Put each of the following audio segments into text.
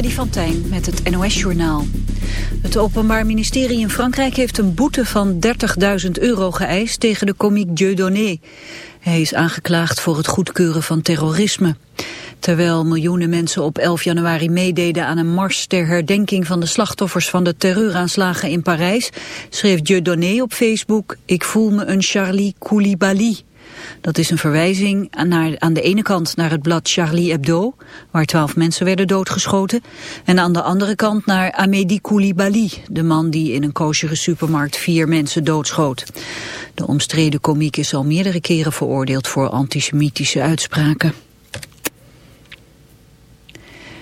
Freddy van Tijn met het NOS-journaal. Het Openbaar Ministerie in Frankrijk heeft een boete van 30.000 euro geëist tegen de komiek Dieudonné. Hij is aangeklaagd voor het goedkeuren van terrorisme. Terwijl miljoenen mensen op 11 januari meededen aan een mars ter herdenking van de slachtoffers van de terreuraanslagen in Parijs, schreef Dieudonné op Facebook, ik voel me een Charlie Koulibaly. Dat is een verwijzing naar, aan de ene kant naar het blad Charlie Hebdo, waar twaalf mensen werden doodgeschoten, en aan de andere kant naar Amédi Koulibaly, de man die in een koosjere supermarkt vier mensen doodschoot. De omstreden komiek is al meerdere keren veroordeeld voor antisemitische uitspraken.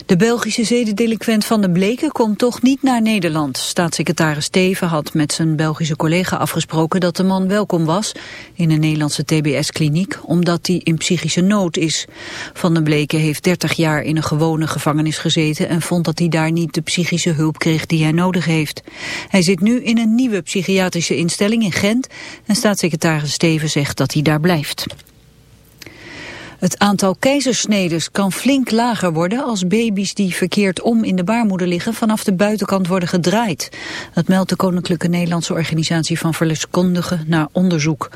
De Belgische zedendelinquent Van den Bleken komt toch niet naar Nederland. Staatssecretaris Steven had met zijn Belgische collega afgesproken dat de man welkom was in een Nederlandse TBS-kliniek, omdat hij in psychische nood is. Van den Bleken heeft 30 jaar in een gewone gevangenis gezeten en vond dat hij daar niet de psychische hulp kreeg die hij nodig heeft. Hij zit nu in een nieuwe psychiatrische instelling in Gent en staatssecretaris Steven zegt dat hij daar blijft. Het aantal keizersnedes kan flink lager worden als baby's die verkeerd om in de baarmoeder liggen vanaf de buitenkant worden gedraaid. Dat meldt de Koninklijke Nederlandse Organisatie van Verloskundigen naar onderzoek.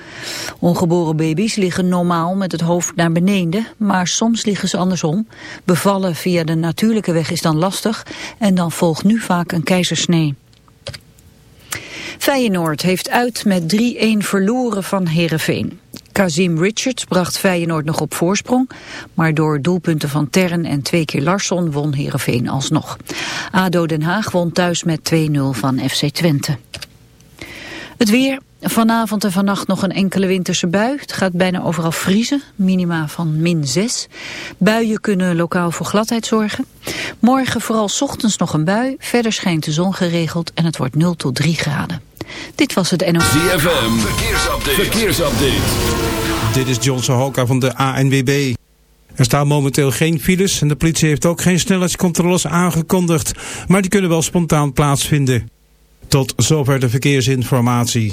Ongeboren baby's liggen normaal met het hoofd naar beneden, maar soms liggen ze andersom. Bevallen via de natuurlijke weg is dan lastig en dan volgt nu vaak een keizersnee. Feyenoord heeft uit met 3-1 verloren van Heerenveen. Kazim Richards bracht Feyenoord nog op voorsprong, maar door doelpunten van Terren en twee keer Larsson won Heerenveen alsnog. ADO Den Haag won thuis met 2-0 van FC Twente. Het weer, vanavond en vannacht nog een enkele winterse bui. Het gaat bijna overal vriezen, minima van min 6. Buien kunnen lokaal voor gladheid zorgen. Morgen vooral ochtends nog een bui, verder schijnt de zon geregeld en het wordt 0 tot 3 graden. Dit was het NOS. ZFM, verkeersupdate. verkeersupdate. Dit is John Sohoka van de ANWB. Er staan momenteel geen files en de politie heeft ook geen snelheidscontroles aangekondigd. Maar die kunnen wel spontaan plaatsvinden. Tot zover de verkeersinformatie.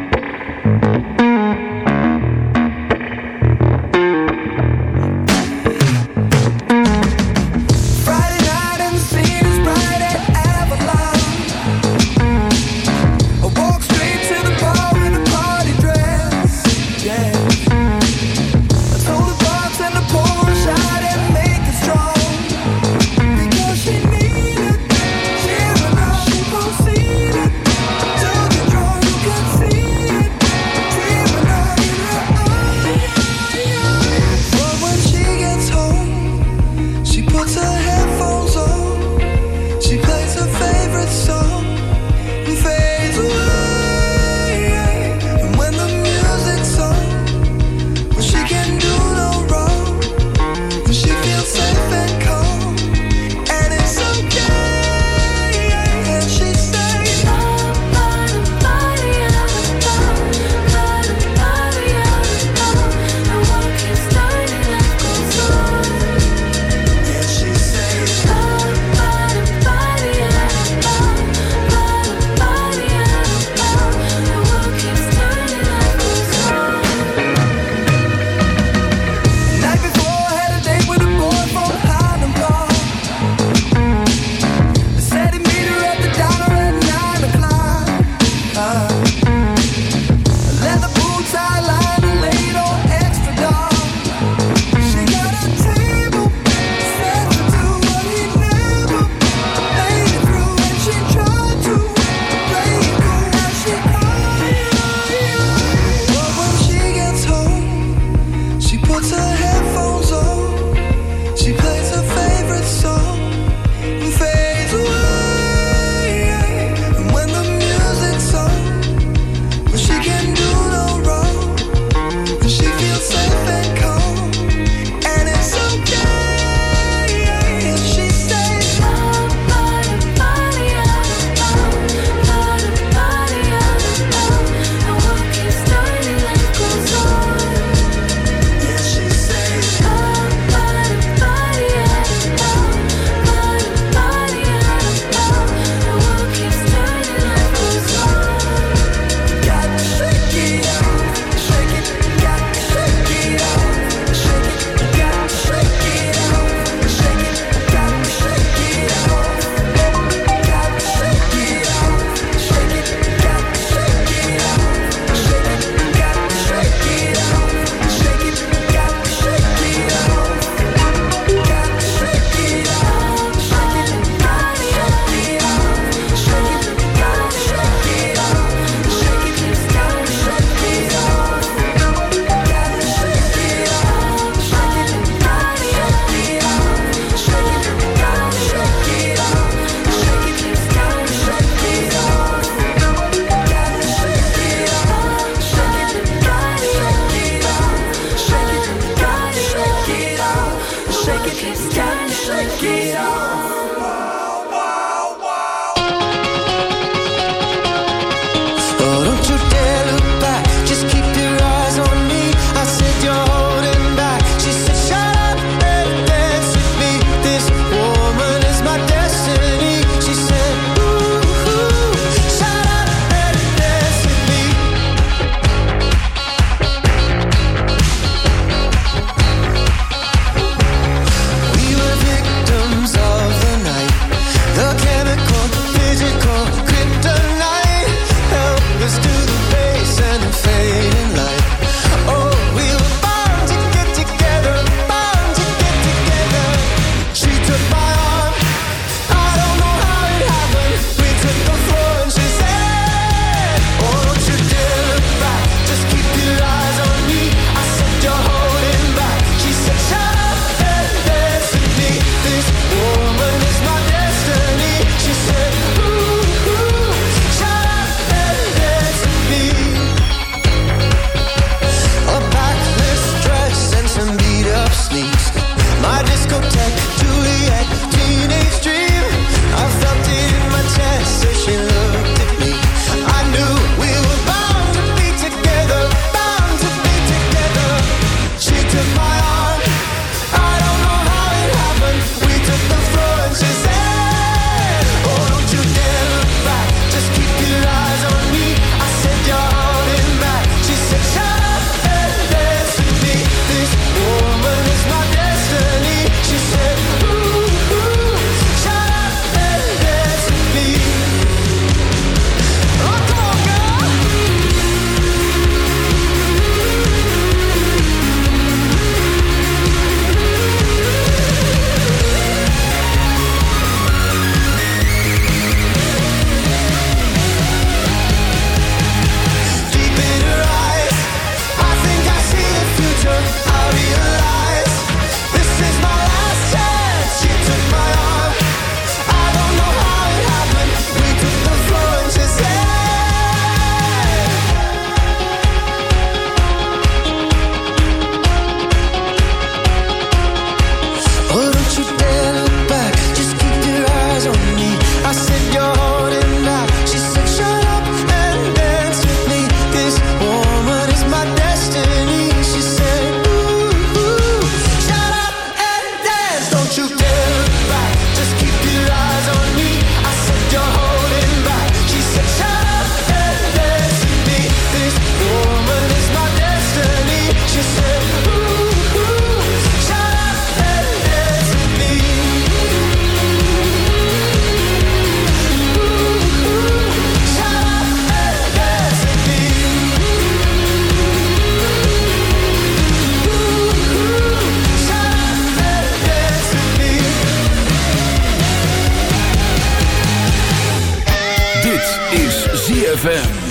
The stories speak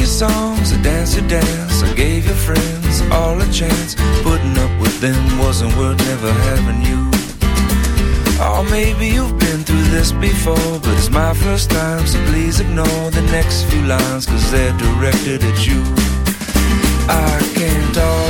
Your songs, I dance your dance, I gave your friends all a chance. Putting up with them wasn't worth never having you. Oh, maybe you've been through this before, but it's my first time, so please ignore the next few lines, cause they're directed at you. I can't always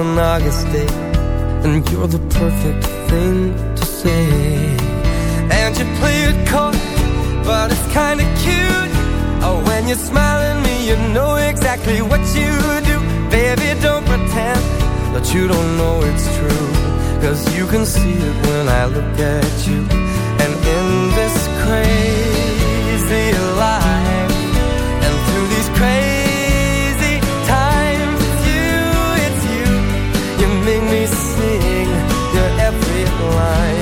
An August day And you're the perfect thing to say. And you play it cold, but it's kinda cute. Oh, when you smile at me, you know exactly what you do. Baby, don't pretend that you don't know it's true Cause you can see it when I look at you. And in this crazy life And through these crazy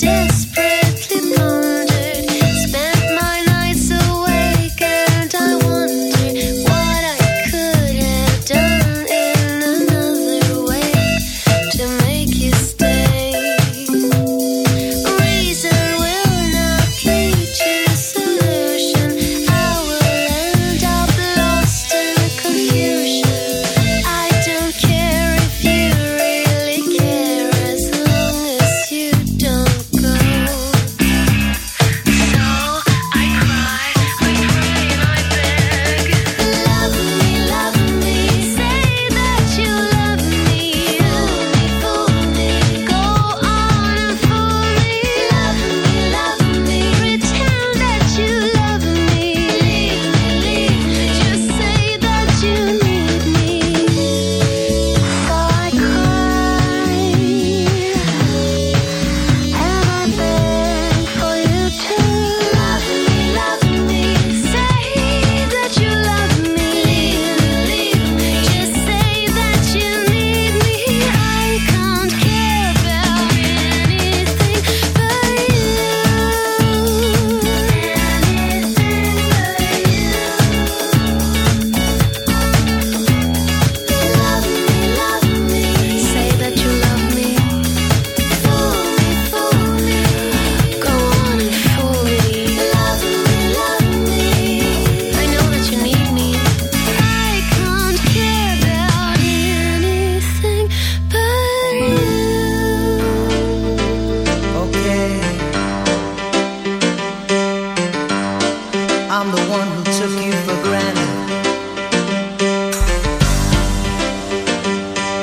did.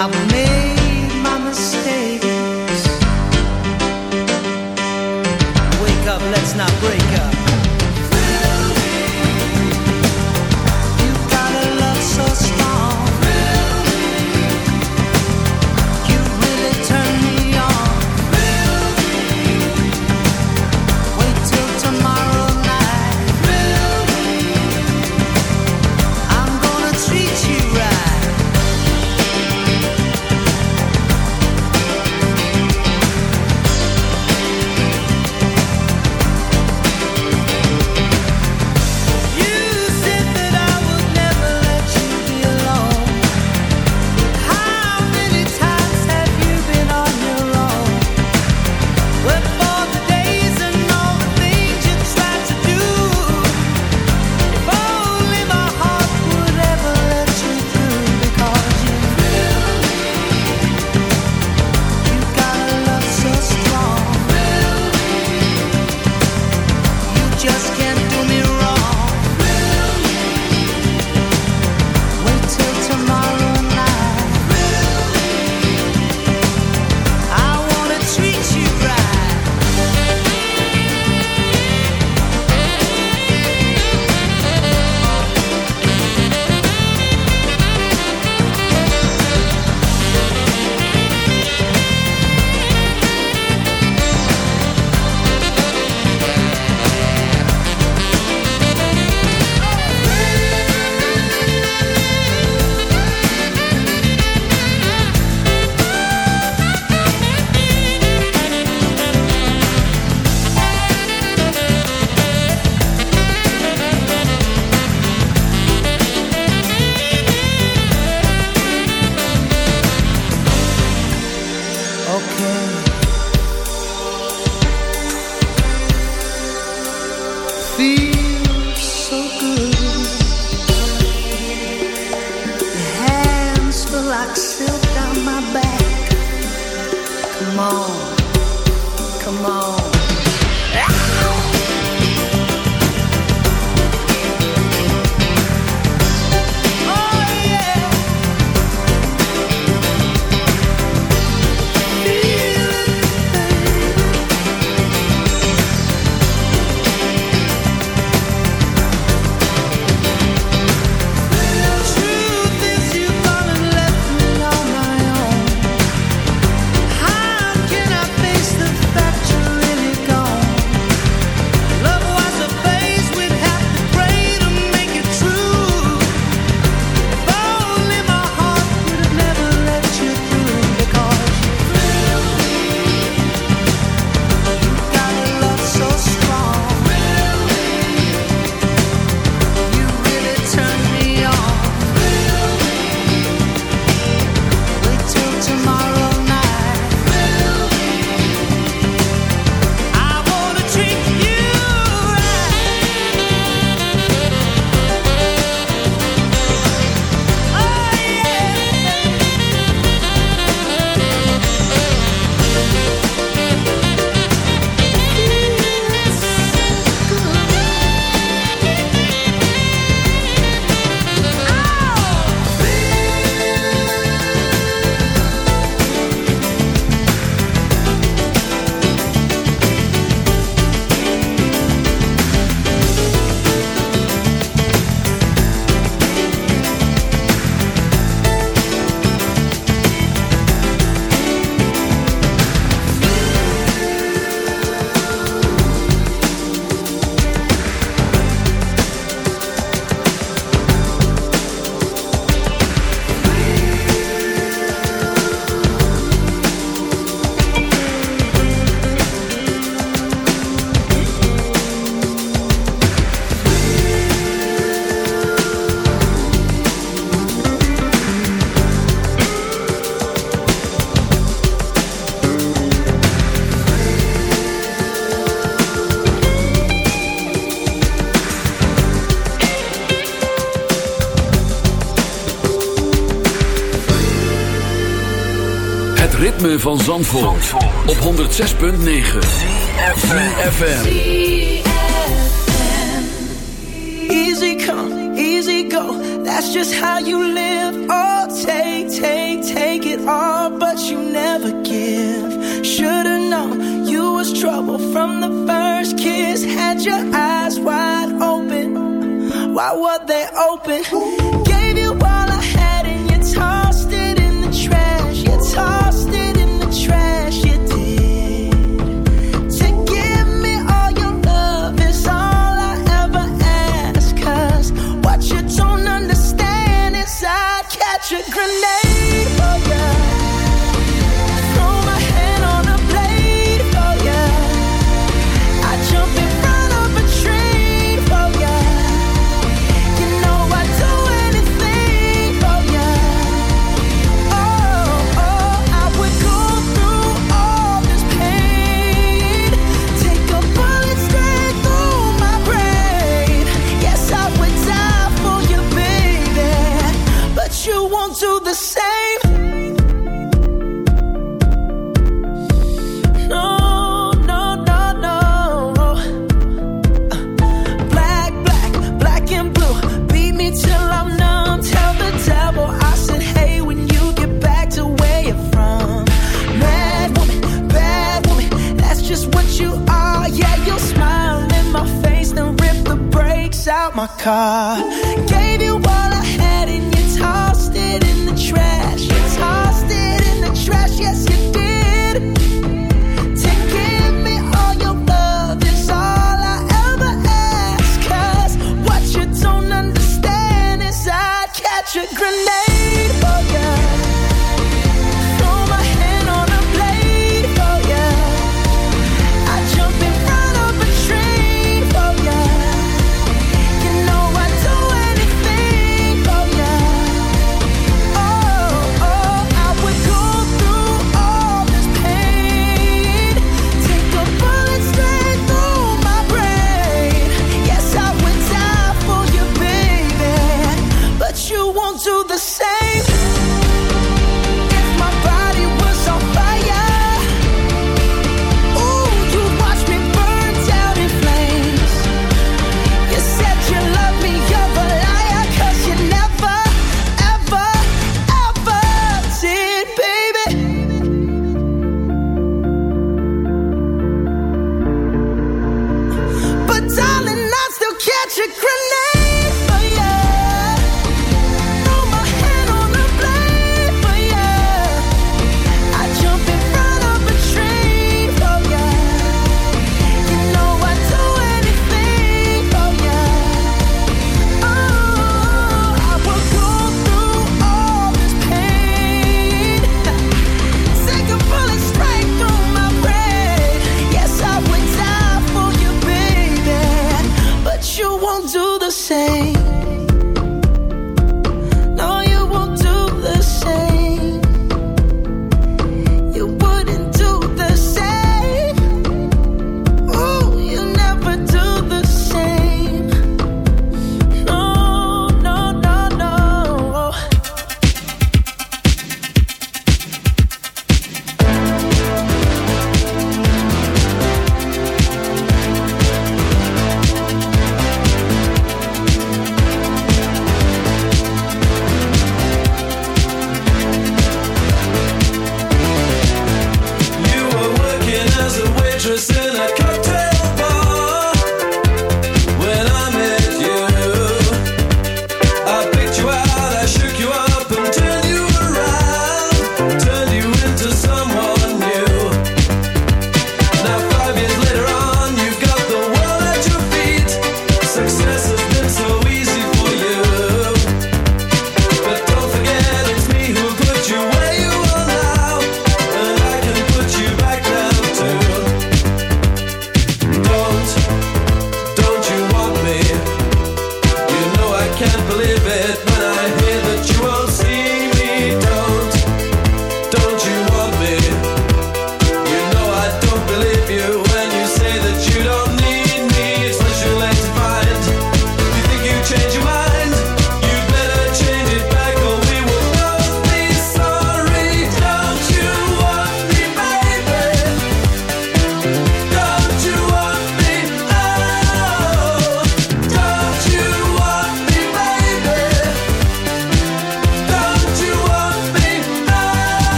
I'm van Zandvoort, op 106.9 CFFM Easy come, easy go. That's just how you live. Oh, take, take, take it all But you never give. Should've known you was trouble From the first kiss. Had your eyes wide open. Why were they open?